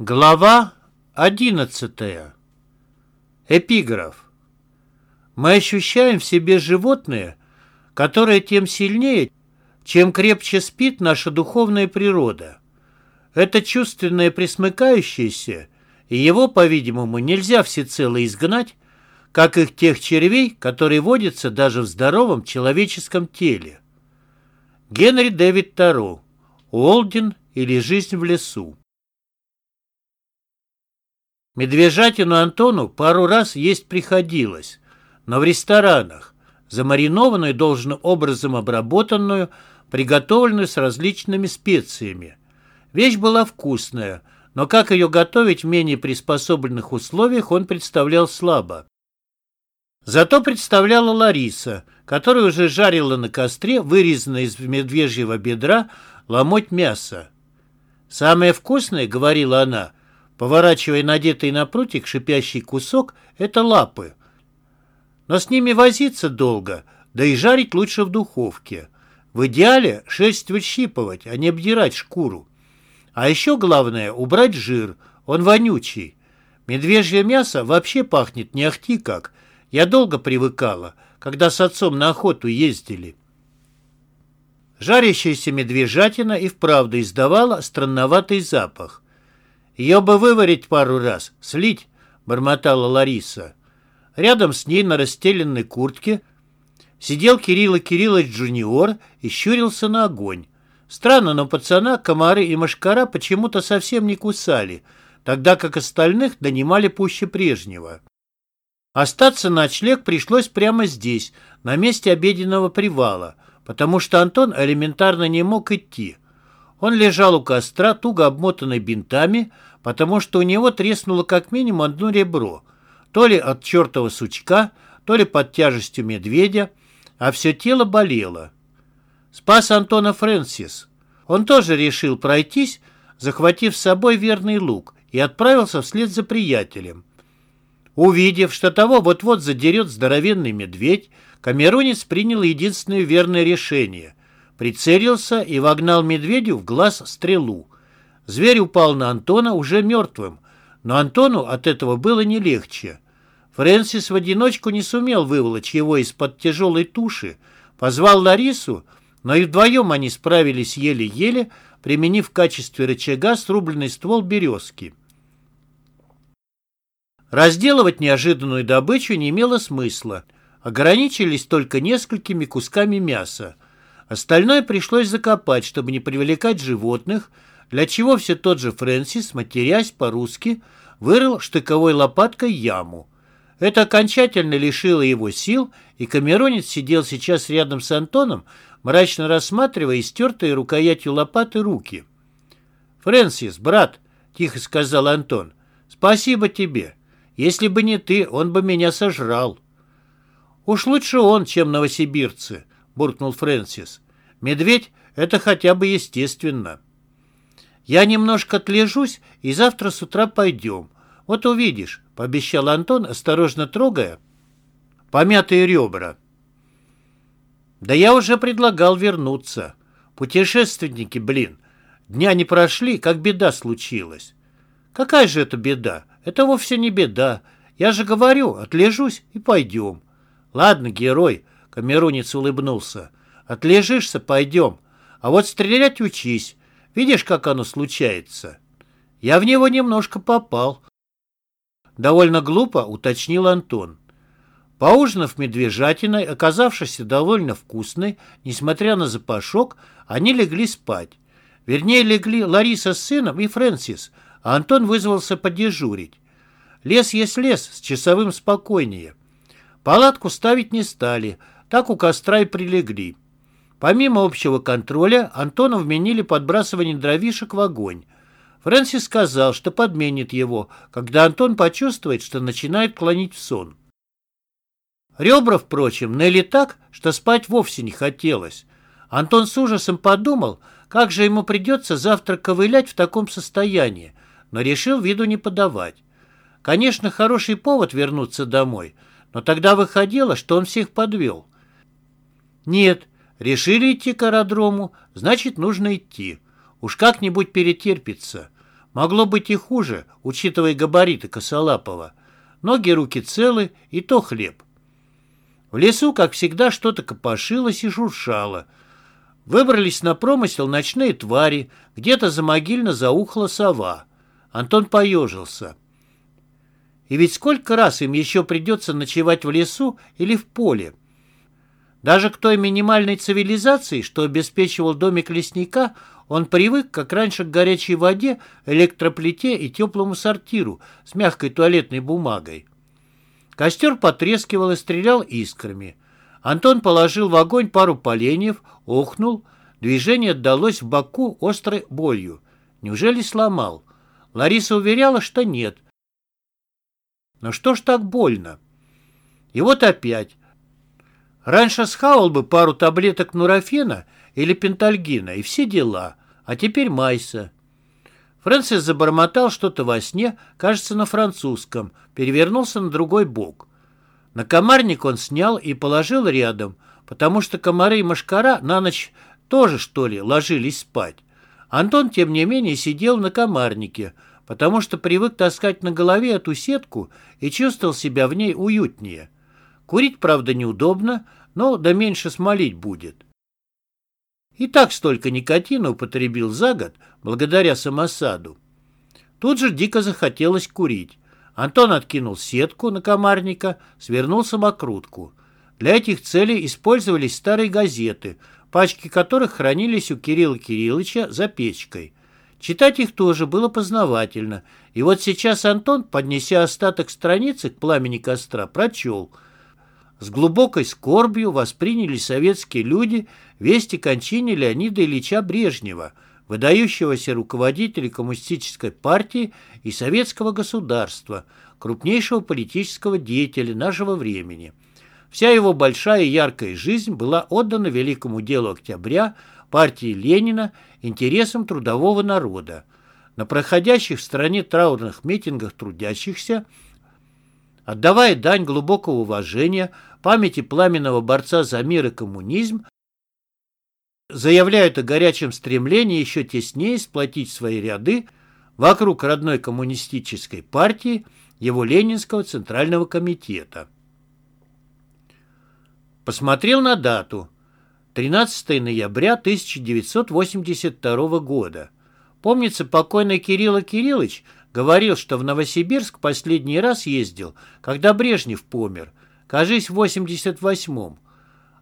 Глава 11. Эпиграф. Мы ощущаем в себе животное, которое тем сильнее, чем крепче спит наша духовная природа. Это чувственное присмыкающееся, и его, по-видимому, нельзя всецело изгнать, как их тех червей, которые водятся даже в здоровом человеческом теле. Генри Дэвид Таро. Уолден или «Жизнь в лесу». Медвежатину Антону пару раз есть приходилось, но в ресторанах, замаринованную должным образом обработанную, приготовленную с различными специями. Вещь была вкусная, но как ее готовить в менее приспособленных условиях он представлял слабо. Зато представляла Лариса, которая уже жарила на костре, вырезанное из медвежьего бедра, ломоть мяса. «Самое вкусное, — говорила она, — Поворачивая надетый на прутик шипящий кусок, это лапы. Но с ними возиться долго, да и жарить лучше в духовке. В идеале шерсть выщипывать, а не обдирать шкуру. А еще главное – убрать жир, он вонючий. Медвежье мясо вообще пахнет не ахти как. Я долго привыкала, когда с отцом на охоту ездили. Жарящаяся медвежатина и вправду издавала странноватый запах. Ее бы выварить пару раз, слить, бормотала Лариса. Рядом с ней на расстеленной куртке сидел Кирилл Кириллович Джуниор и щурился на огонь. Странно, но пацана комары и мошкара почему-то совсем не кусали, тогда как остальных донимали пуще прежнего. Остаться на ночлег пришлось прямо здесь, на месте обеденного привала, потому что Антон элементарно не мог идти. Он лежал у костра, туго обмотанный бинтами, потому что у него треснуло как минимум одно ребро, то ли от чертова сучка, то ли под тяжестью медведя, а все тело болело. Спас Антона Фрэнсис. Он тоже решил пройтись, захватив с собой верный лук, и отправился вслед за приятелем. Увидев, что того вот-вот задерет здоровенный медведь, камерунец принял единственное верное решение. Прицелился и вогнал медведю в глаз стрелу. Зверь упал на Антона уже мертвым, но Антону от этого было не легче. Фрэнсис в одиночку не сумел выволочь его из-под тяжелой туши, позвал Ларису, но и вдвоем они справились еле-еле, применив в качестве рычага срубленный ствол березки. Разделывать неожиданную добычу не имело смысла. Ограничились только несколькими кусками мяса. Остальное пришлось закопать, чтобы не привлекать животных, для чего все тот же Фрэнсис, матерясь по-русски, вырыл штыковой лопаткой яму. Это окончательно лишило его сил, и камеронец сидел сейчас рядом с Антоном, мрачно рассматривая истертые рукоятью лопаты руки. «Фрэнсис, брат», — тихо сказал Антон, — «спасибо тебе. Если бы не ты, он бы меня сожрал». «Уж лучше он, чем новосибирцы», — буркнул Фрэнсис. «Медведь — это хотя бы естественно». Я немножко отлежусь, и завтра с утра пойдем. Вот увидишь, — пообещал Антон, осторожно трогая помятые ребра. Да я уже предлагал вернуться. Путешественники, блин, дня не прошли, как беда случилась. Какая же это беда? Это вовсе не беда. Я же говорю, отлежусь и пойдем. Ладно, герой, — Камерунец улыбнулся. Отлежишься, пойдем. А вот стрелять учись. Видишь, как оно случается? Я в него немножко попал. Довольно глупо уточнил Антон. Поужинав медвежатиной, оказавшейся довольно вкусной, несмотря на запашок, они легли спать. Вернее, легли Лариса с сыном и Фрэнсис, а Антон вызвался подежурить. Лес есть лес, с часовым спокойнее. Палатку ставить не стали, так у костра и прилегли. Помимо общего контроля, Антону вменили подбрасывание дровишек в огонь. Фрэнсис сказал, что подменит его, когда Антон почувствует, что начинает клонить в сон. Ребра, впрочем, ныли так, что спать вовсе не хотелось. Антон с ужасом подумал, как же ему придется завтра ковылять в таком состоянии, но решил виду не подавать. Конечно, хороший повод вернуться домой, но тогда выходило, что он всех подвел. Нет, Решили идти к аэродрому, значит, нужно идти. Уж как-нибудь перетерпится. Могло быть и хуже, учитывая габариты Косолапова. Ноги, руки целы, и то хлеб. В лесу, как всегда, что-то копошилось и шуршало. Выбрались на промысел ночные твари, где-то замогильно заухла сова. Антон поежился. И ведь сколько раз им еще придется ночевать в лесу или в поле? Даже к той минимальной цивилизации, что обеспечивал домик лесника, он привык, как раньше, к горячей воде, электроплите и теплому сортиру с мягкой туалетной бумагой. Костер потрескивал и стрелял искрами. Антон положил в огонь пару поленьев, охнул. Движение отдалось в боку острой болью. Неужели сломал? Лариса уверяла, что нет. Но что ж так больно? И вот опять. Раньше схавал бы пару таблеток нурофена или пентальгина, и все дела. А теперь майса. Фрэнсис забормотал что-то во сне, кажется, на французском, перевернулся на другой бок. На комарник он снял и положил рядом, потому что комары и мошкара на ночь тоже, что ли, ложились спать. Антон, тем не менее, сидел на комарнике, потому что привык таскать на голове эту сетку и чувствовал себя в ней уютнее. Курить, правда, неудобно, но да меньше смолить будет. И так столько никотина употребил за год благодаря самосаду. Тут же дико захотелось курить. Антон откинул сетку на комарника, свернул самокрутку. Для этих целей использовались старые газеты, пачки которых хранились у Кирилла Кирилловича за печкой. Читать их тоже было познавательно, и вот сейчас Антон, поднеся остаток страницы к пламени костра, прочел – с глубокой скорбью восприняли советские люди вести кончине Леонида Ильича Брежнева, выдающегося руководителя коммунистической партии и советского государства, крупнейшего политического деятеля нашего времени. Вся его большая и яркая жизнь была отдана великому делу октября, партии Ленина, интересам трудового народа. На проходящих в стране траурных митингах трудящихся – Отдавая дань глубокого уважения памяти пламенного борца за мир и коммунизм, заявляют о горячем стремлении еще теснее сплотить свои ряды вокруг родной коммунистической партии, его Ленинского Центрального комитета. Посмотрел на дату. 13 ноября 1982 года. Помнится, покойный Кирилл Кириллович – Говорил, что в Новосибирск последний раз ездил, когда Брежнев помер. Кажись, в 88-м.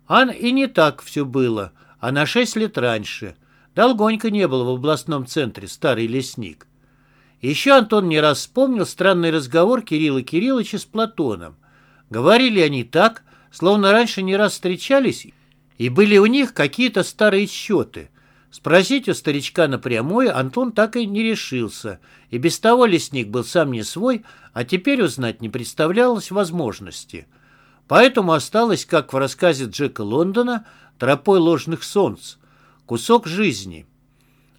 А и не так все было, а на шесть лет раньше. Долгонько не был в областном центре старый лесник. Еще Антон не раз вспомнил странный разговор Кирилла Кирилловича с Платоном. Говорили они так, словно раньше не раз встречались, и были у них какие-то старые счеты – Спросить у старичка напрямую Антон так и не решился, и без того лесник был сам не свой, а теперь узнать не представлялось возможности. Поэтому осталось, как в рассказе Джека Лондона, «Тропой ложных солнц», кусок жизни.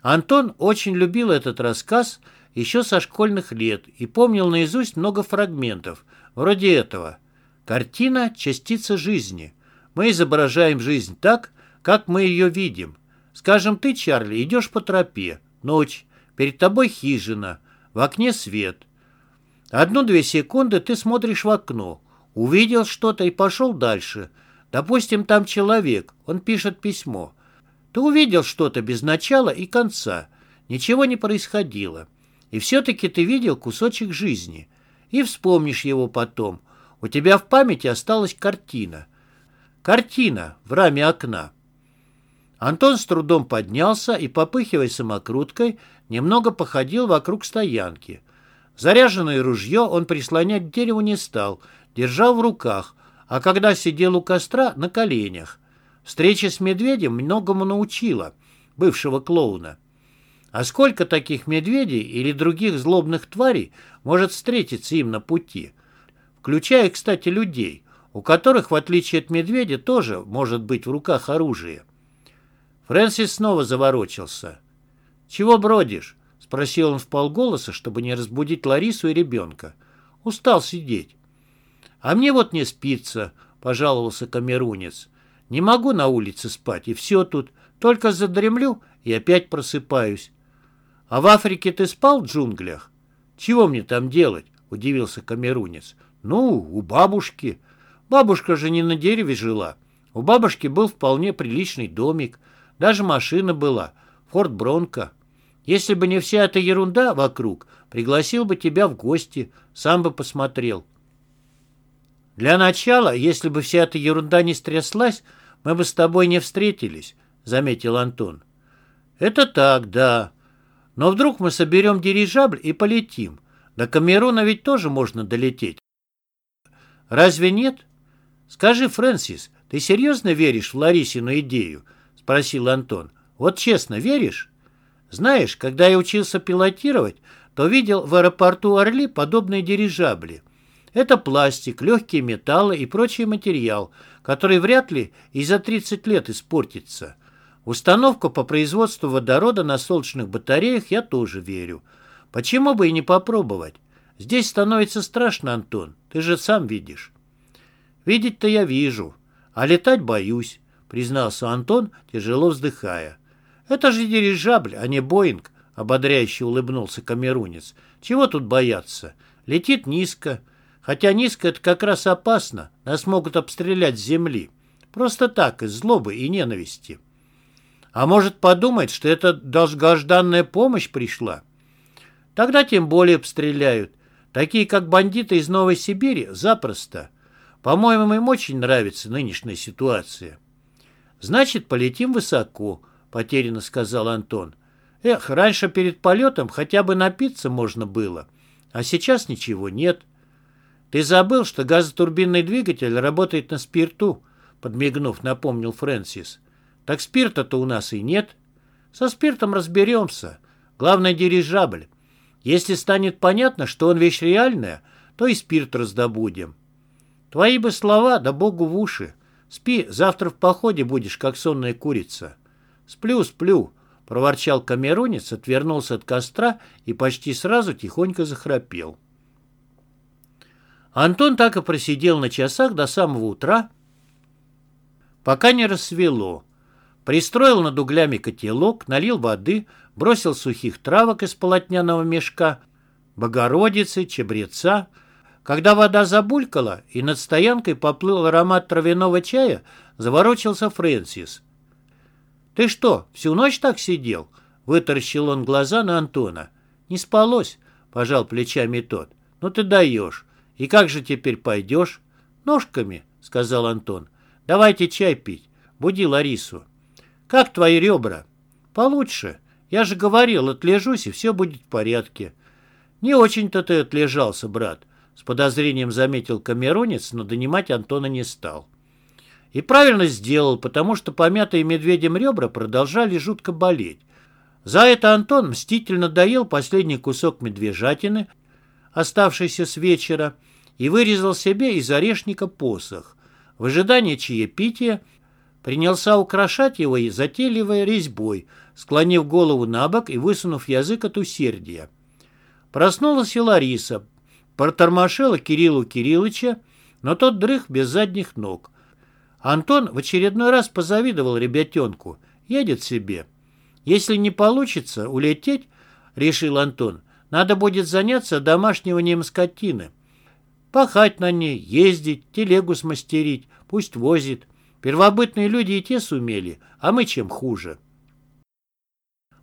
Антон очень любил этот рассказ еще со школьных лет и помнил наизусть много фрагментов, вроде этого. Картина – частица жизни. Мы изображаем жизнь так, как мы ее видим – Скажем, ты, Чарли, идешь по тропе. Ночь. Перед тобой хижина. В окне свет. Одну-две секунды ты смотришь в окно. Увидел что-то и пошел дальше. Допустим, там человек. Он пишет письмо. Ты увидел что-то без начала и конца. Ничего не происходило. И все-таки ты видел кусочек жизни. И вспомнишь его потом. У тебя в памяти осталась картина. Картина в раме окна. Антон с трудом поднялся и, попыхивая самокруткой, немного походил вокруг стоянки. Заряженное ружье он прислонять к дереву не стал, держал в руках, а когда сидел у костра, на коленях. Встреча с медведем многому научила бывшего клоуна. А сколько таких медведей или других злобных тварей может встретиться им на пути? Включая, кстати, людей, у которых, в отличие от медведя, тоже может быть в руках оружие. Фрэнсис снова заворочился. «Чего бродишь?» — спросил он вполголоса, чтобы не разбудить Ларису и ребенка. «Устал сидеть». «А мне вот не спится», — пожаловался камерунец. «Не могу на улице спать, и все тут. Только задремлю и опять просыпаюсь». А в Африке ты спал в джунглях? Чего мне там делать? Удивился камерунец. Ну, у бабушки. Бабушка же не на дереве жила. У бабушки был вполне приличный домик. Даже машина была. Форд Бронко. Если бы не вся эта ерунда вокруг, пригласил бы тебя в гости, сам бы посмотрел. Для начала, если бы вся эта ерунда не стряслась, мы бы с тобой не встретились, заметил Антон. Это так, да. Но вдруг мы соберем дирижабль и полетим. До Камеруна ведь тоже можно долететь. Разве нет? Скажи, Фрэнсис, ты серьезно веришь в Ларисину идею? Спросил Антон. Вот честно, веришь? Знаешь, когда я учился пилотировать, то видел в аэропорту Орли подобные дирижабли. Это пластик, легкие металлы и прочий материал, который вряд ли и за 30 лет испортится. Установку по производству водорода на солнечных батареях я тоже верю. Почему бы и не попробовать? Здесь становится страшно, Антон, ты же сам видишь. Видеть-то я вижу, а летать боюсь, признался Антон, тяжело вздыхая. Это же дирижабль, а не Боинг, ободряюще улыбнулся камерунец. Чего тут бояться? Летит низко. Хотя низко это как раз опасно. Нас могут обстрелять с земли. Просто так, из злобы и ненависти. А может подумать, что это долгожданная помощь пришла? Тогда тем более обстреляют. Такие, как бандиты из Новой Сибири, запросто. По-моему, им очень нравится нынешняя ситуация. Значит, полетим высоко, потерянно сказал Антон. Эх, раньше перед полетом хотя бы напиться можно было, а сейчас ничего нет. Ты забыл, что газотурбинный двигатель работает на спирту, подмигнув, напомнил Фрэнсис. Так спирта-то у нас и нет. Со спиртом разберемся. Главное, дирижабль. Если станет понятно, что он вещь реальная, то и спирт раздобудем. Твои бы слова, да богу в уши. Спи, завтра в походе будешь, как сонная курица. Сплю, сплю, проворчал камерунец, отвернулся от костра и почти сразу тихонько захрапел. Антон так и просидел на часах до самого утра, пока не рассвело. Пристроил над углями котелок, налил воды, бросил сухих травок из полотняного мешка, богородицы, чебреца. Когда вода забулькала и над стоянкой поплыл аромат травяного чая, заворочился Фрэнсис. «Ты что, всю ночь так сидел?» Вытаращил он глаза на Антона. «Не спалось», — пожал плечами тот. «Ну ты даешь. И как же теперь пойдешь?» «Ножками», — сказал Антон. «Давайте чай пить. Буди Ларису». «Как твои ребра?» «Получше. Я же говорил, отлежусь, и все будет в порядке». «Не очень-то ты отлежался, брат», — с подозрением заметил камеронец, но донимать Антона не стал. И правильно сделал, потому что помятые медведем ребра продолжали жутко болеть. За это Антон мстительно доел последний кусок медвежатины, оставшийся с вечера, и вырезал себе из орешника посох. В ожидании чаепития принялся украшать его и резьбой, склонив голову на бок и высунув язык от усердия. Проснулась и Лариса, протормошила Кириллу Кириллыча, но тот дрых без задних ног – Антон в очередной раз позавидовал ребятенку. Едет себе. Если не получится улететь, решил Антон, надо будет заняться домашнего скотины. Пахать на ней, ездить, телегу смастерить, пусть возит. Первобытные люди и те сумели, а мы чем хуже.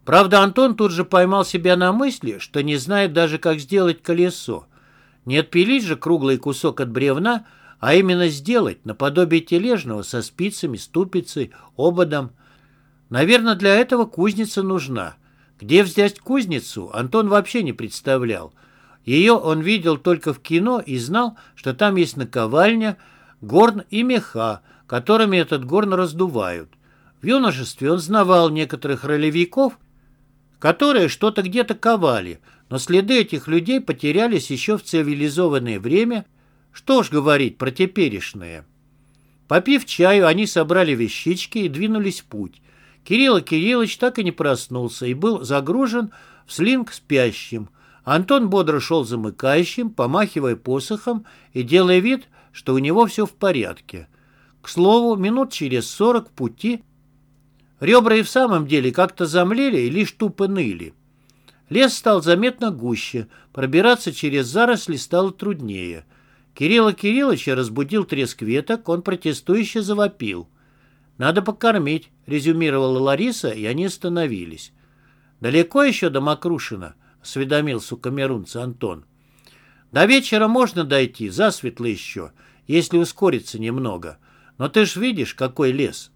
Правда, Антон тут же поймал себя на мысли, что не знает даже, как сделать колесо. Не отпилить же круглый кусок от бревна, а именно сделать наподобие тележного со спицами, ступицей, ободом. Наверное, для этого кузница нужна. Где взять кузницу, Антон вообще не представлял. Ее он видел только в кино и знал, что там есть наковальня, горн и меха, которыми этот горн раздувают. В юношестве он знавал некоторых ролевиков, которые что-то где-то ковали, но следы этих людей потерялись еще в цивилизованное время что ж говорить про теперешнее. Попив чаю, они собрали вещички и двинулись в путь. Кирилл Кириллович так и не проснулся и был загружен в слинг спящим. Антон бодро шел замыкающим, помахивая посохом и делая вид, что у него все в порядке. К слову, минут через сорок пути ребра и в самом деле как-то замлели и лишь тупо ныли. Лес стал заметно гуще, пробираться через заросли стало труднее. Кирилла Кирилловича разбудил треск веток, он протестующе завопил. «Надо покормить», — резюмировала Лариса, и они остановились. «Далеко еще до Макрушина?» — осведомился у камерунца Антон. «До вечера можно дойти, засветло еще, если ускориться немного. Но ты ж видишь, какой лес.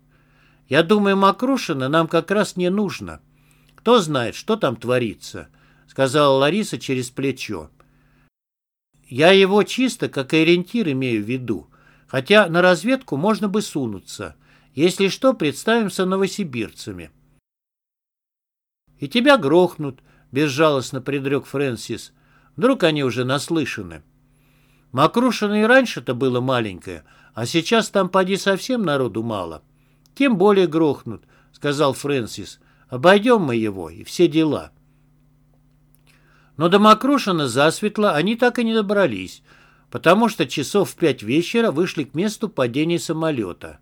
Я думаю, Макрушина нам как раз не нужно. Кто знает, что там творится», — сказала Лариса через плечо. «Я его чисто как ориентир имею в виду, хотя на разведку можно бы сунуться». Если что, представимся новосибирцами. И тебя грохнут, безжалостно предрек Фрэнсис. Вдруг они уже наслышаны. Макрушина и раньше-то было маленькое, а сейчас там поди совсем народу мало. Тем более грохнут, сказал Фрэнсис. Обойдем мы его и все дела. Но до Макрушина засветло они так и не добрались, потому что часов в пять вечера вышли к месту падения самолета.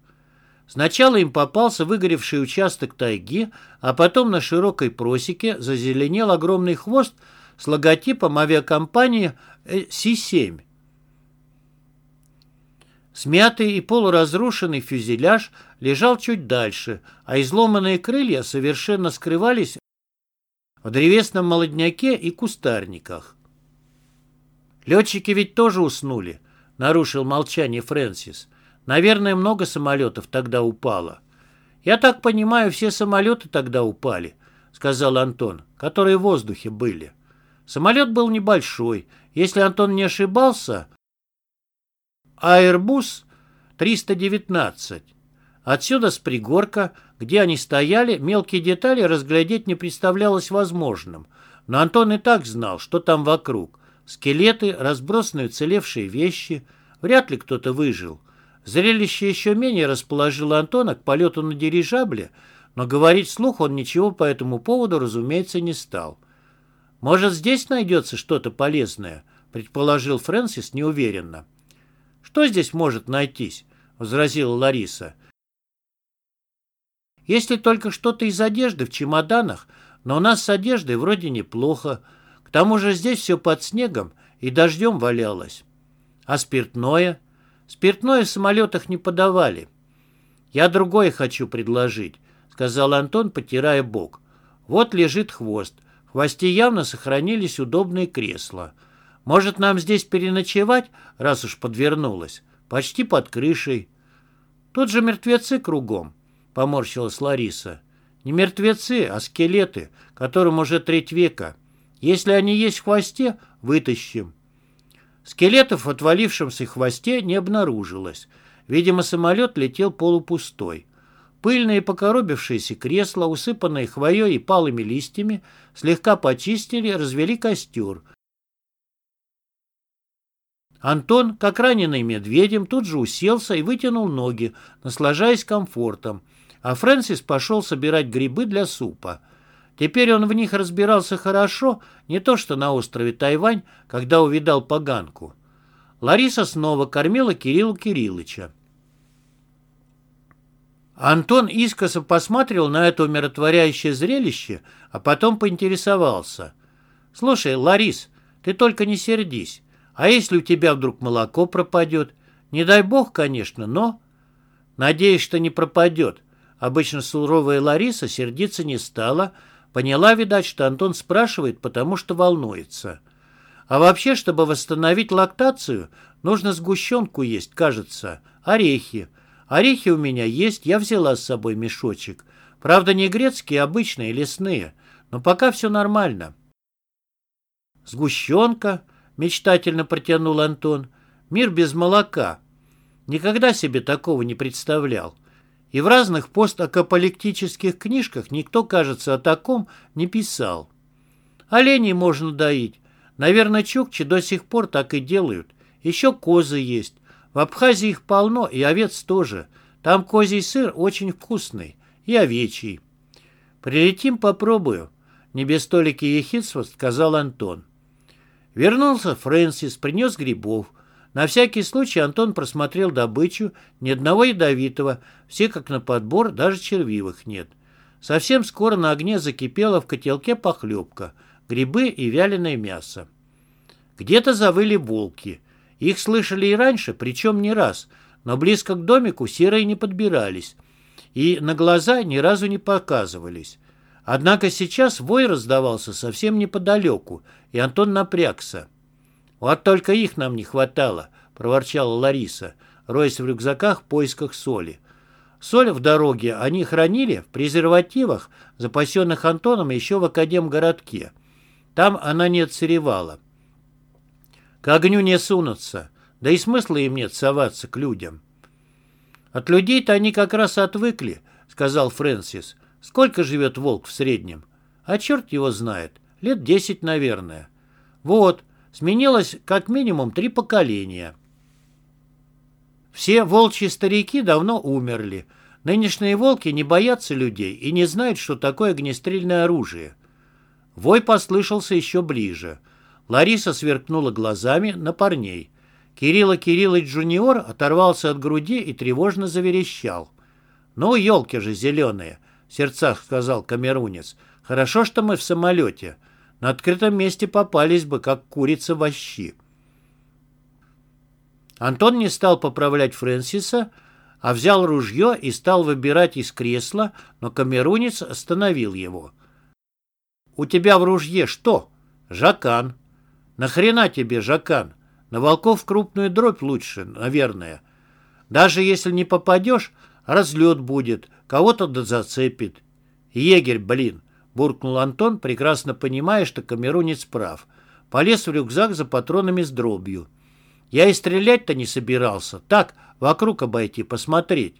Сначала им попался выгоревший участок тайги, а потом на широкой просеке зазеленел огромный хвост с логотипом авиакомпании Си-7. Смятый и полуразрушенный фюзеляж лежал чуть дальше, а изломанные крылья совершенно скрывались в древесном молодняке и кустарниках. «Летчики ведь тоже уснули», — нарушил молчание Фрэнсис. Наверное, много самолетов тогда упало. Я так понимаю, все самолеты тогда упали, сказал Антон, которые в воздухе были. Самолет был небольшой. Если Антон не ошибался, Airbus 319. Отсюда с пригорка, где они стояли, мелкие детали разглядеть не представлялось возможным. Но Антон и так знал, что там вокруг. Скелеты, разбросанные уцелевшие вещи. Вряд ли кто-то выжил. Зрелище еще менее расположило Антона к полету на дирижабле, но говорить вслух он ничего по этому поводу, разумеется, не стал. «Может, здесь найдется что-то полезное?» — предположил Фрэнсис неуверенно. «Что здесь может найтись?» — возразила Лариса. «Если только что-то из одежды в чемоданах, но у нас с одеждой вроде неплохо. К тому же здесь все под снегом и дождем валялось. А спиртное?» Спиртное в самолетах не подавали. Я другое хочу предложить, сказал Антон, потирая бок. Вот лежит хвост. В хвосте явно сохранились удобные кресла. Может, нам здесь переночевать, раз уж подвернулось? Почти под крышей. Тут же мертвецы кругом, поморщилась Лариса. Не мертвецы, а скелеты, которым уже треть века. Если они есть в хвосте, вытащим. Скелетов в отвалившемся хвосте не обнаружилось. Видимо, самолет летел полупустой. Пыльные покоробившиеся кресла, усыпанные хвоей и палыми листьями, слегка почистили, развели костер. Антон, как раненый медведем, тут же уселся и вытянул ноги, наслаждаясь комфортом, а Фрэнсис пошел собирать грибы для супа. Теперь он в них разбирался хорошо, не то что на острове Тайвань, когда увидал поганку. Лариса снова кормила Кирилла Кириллыча. Антон искоса посмотрел на это умиротворяющее зрелище, а потом поинтересовался. «Слушай, Ларис, ты только не сердись. А если у тебя вдруг молоко пропадет? Не дай бог, конечно, но...» «Надеюсь, что не пропадет». Обычно суровая Лариса сердиться не стала, Поняла, видать, что Антон спрашивает, потому что волнуется. А вообще, чтобы восстановить лактацию, нужно сгущенку есть, кажется, орехи. Орехи у меня есть, я взяла с собой мешочек. Правда, не грецкие, обычные, лесные. Но пока все нормально. Сгущенка, мечтательно протянул Антон. Мир без молока. Никогда себе такого не представлял. И в разных постакапаликтических книжках никто, кажется, о таком не писал. Оленей можно доить. Наверное, чукчи до сих пор так и делают. Еще козы есть. В Абхазии их полно, и овец тоже. Там козий сыр очень вкусный. И овечий. «Прилетим, попробую», — не без столики ехидства сказал Антон. Вернулся Фрэнсис, принес грибов. На всякий случай Антон просмотрел добычу, ни одного ядовитого, все как на подбор, даже червивых нет. Совсем скоро на огне закипела в котелке похлебка. грибы и вяленое мясо. Где-то завыли волки. Их слышали и раньше, причем не раз, но близко к домику серые не подбирались и на глаза ни разу не показывались. Однако сейчас вой раздавался совсем неподалеку, и Антон напрягся. «Вот только их нам не хватало», — проворчала Лариса, роясь в рюкзаках в поисках соли. Соль в дороге они хранили в презервативах, запасенных Антоном еще в Академгородке. Там она не отсыревала. К огню не сунутся, да и смысла им нет соваться к людям. От людей-то они как раз отвыкли, сказал Фрэнсис. Сколько живет волк в среднем? А черт его знает. Лет десять, наверное. Вот, сменилось как минимум три поколения. Все волчьи старики давно умерли. Нынешние волки не боятся людей и не знают, что такое огнестрельное оружие. Вой послышался еще ближе. Лариса сверкнула глазами на парней. Кирилла Кириллович Джуниор оторвался от груди и тревожно заверещал. «Ну, елки же зеленые!» — в сердцах сказал камерунец. «Хорошо, что мы в самолете. На открытом месте попались бы, как курица в щи». Антон не стал поправлять Фрэнсиса, а взял ружье и стал выбирать из кресла, но камерунец остановил его. «У тебя в ружье что?» «Жакан». «Нахрена тебе жакан? На волков крупную дробь лучше, наверное. Даже если не попадешь, разлет будет, кого-то зацепит». «Егерь, блин!» — буркнул Антон, прекрасно понимая, что камерунец прав. Полез в рюкзак за патронами с дробью. Я и стрелять-то не собирался. Так, вокруг обойти, посмотреть.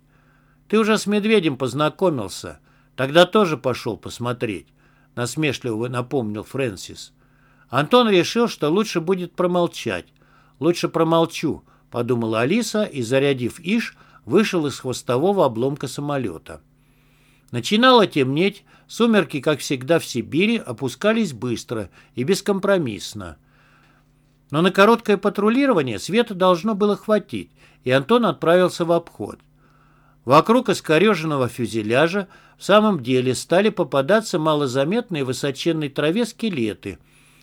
Ты уже с медведем познакомился. Тогда тоже пошел посмотреть. Насмешливо напомнил Фрэнсис. Антон решил, что лучше будет промолчать. Лучше промолчу, подумала Алиса и, зарядив иш, вышел из хвостового обломка самолета. Начинало темнеть, сумерки, как всегда в Сибири, опускались быстро и бескомпромиссно. Но на короткое патрулирование света должно было хватить, и Антон отправился в обход. Вокруг искореженного фюзеляжа в самом деле стали попадаться малозаметные в высоченной траве скелеты,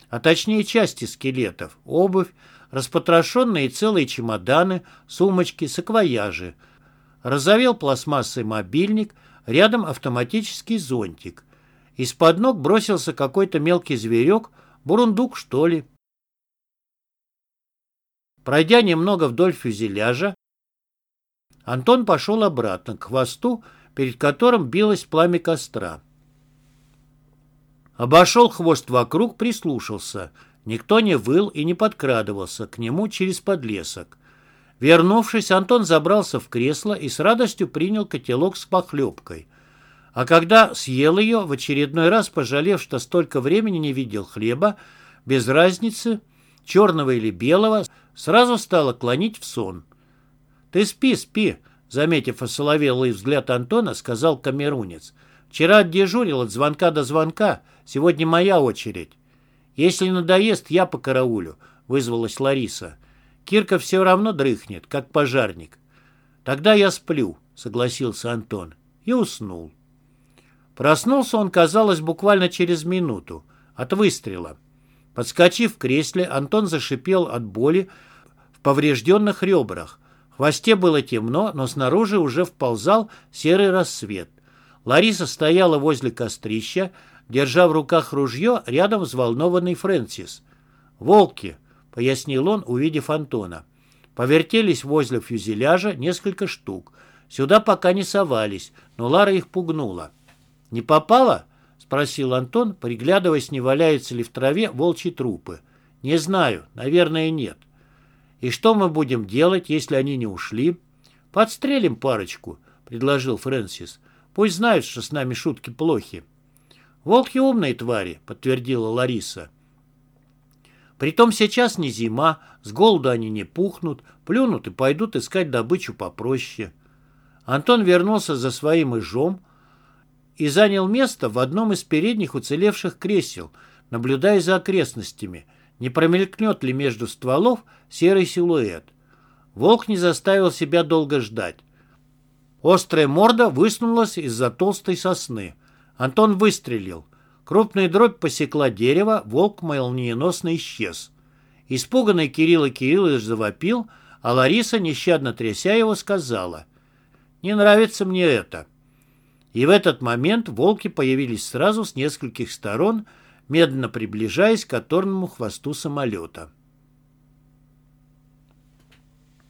а точнее части скелетов, обувь, распотрошенные целые чемоданы, сумочки, саквояжи. Разовел пластмассовый мобильник, рядом автоматический зонтик. Из-под ног бросился какой-то мелкий зверек, бурундук, что ли. Пройдя немного вдоль фюзеляжа, Антон пошел обратно к хвосту, перед которым билось пламя костра. Обошел хвост вокруг, прислушался. Никто не выл и не подкрадывался к нему через подлесок. Вернувшись, Антон забрался в кресло и с радостью принял котелок с похлебкой. А когда съел ее, в очередной раз пожалев, что столько времени не видел хлеба, без разницы, черного или белого, сразу стало клонить в сон. «Ты спи, спи», — заметив осоловелый взгляд Антона, сказал камерунец. «Вчера отдежурил от звонка до звонка, сегодня моя очередь». «Если надоест, я по караулю», — вызвалась Лариса. «Кирка все равно дрыхнет, как пожарник». «Тогда я сплю», — согласился Антон. И уснул. Проснулся он, казалось, буквально через минуту, от выстрела. Подскочив в кресле, Антон зашипел от боли в поврежденных ребрах. В хвосте было темно, но снаружи уже вползал серый рассвет. Лариса стояла возле кострища, держа в руках ружье, рядом взволнованный Фрэнсис. «Волки!» — пояснил он, увидев Антона. Повертелись возле фюзеляжа несколько штук. Сюда пока не совались, но Лара их пугнула. «Не попала?» спросил Антон, приглядываясь, не валяются ли в траве волчьи трупы. «Не знаю. Наверное, нет». «И что мы будем делать, если они не ушли?» «Подстрелим парочку», — предложил Фрэнсис. «Пусть знают, что с нами шутки плохи». «Волки умные твари», — подтвердила Лариса. «Притом сейчас не зима, с голоду они не пухнут, плюнут и пойдут искать добычу попроще». Антон вернулся за своим ижом, и занял место в одном из передних уцелевших кресел, наблюдая за окрестностями, не промелькнет ли между стволов серый силуэт. Волк не заставил себя долго ждать. Острая морда высунулась из-за толстой сосны. Антон выстрелил. Крупная дробь посекла дерево, волк молниеносно исчез. Испуганный Кирилл Кириллович завопил, а Лариса, нещадно тряся его, сказала, «Не нравится мне это». И в этот момент волки появились сразу с нескольких сторон, медленно приближаясь к оторному хвосту самолета.